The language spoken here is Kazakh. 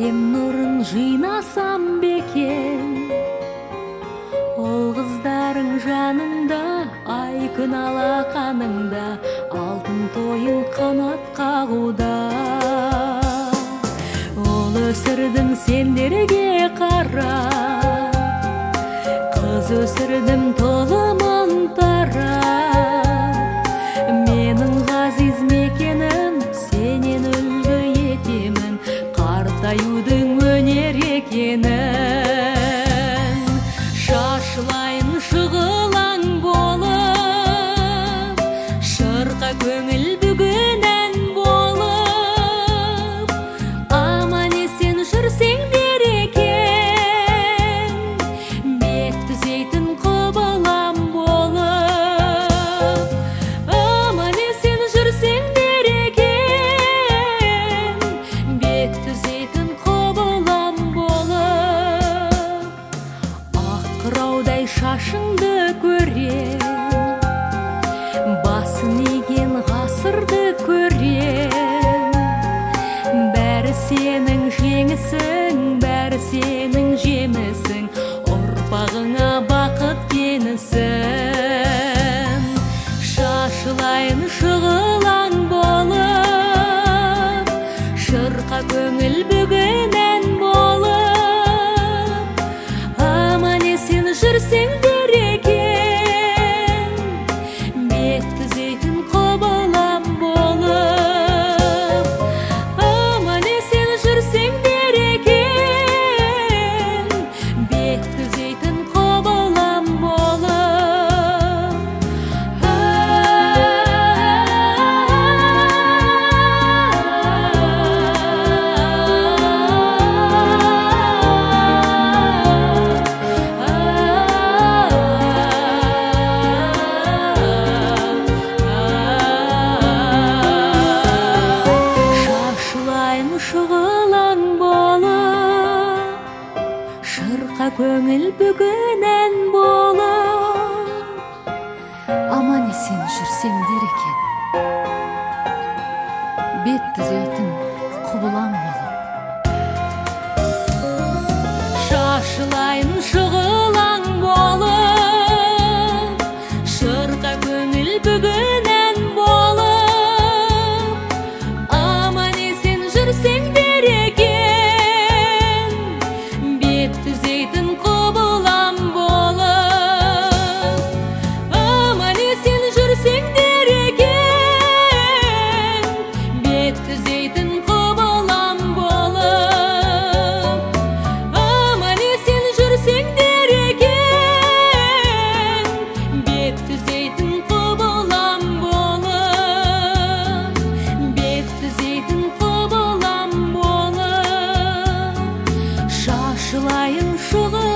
әлем нұрын жинасам бекен ол қыздарың жаныңда ай күн алақаныңда алтын тойын қанат қағуда. Ол өсірдім сендерге қара қыз өсірдім толымын тарап қыраудай шашыңды көрем. Басын иген ғасырды көрем. Бәрі сенің жеңісің бәрі сенің жемісің. Ұрпағыңа есен көңіл бүгін ән болып аман есен жүрсеңдер екен бет түзейтін құбылаң 还有说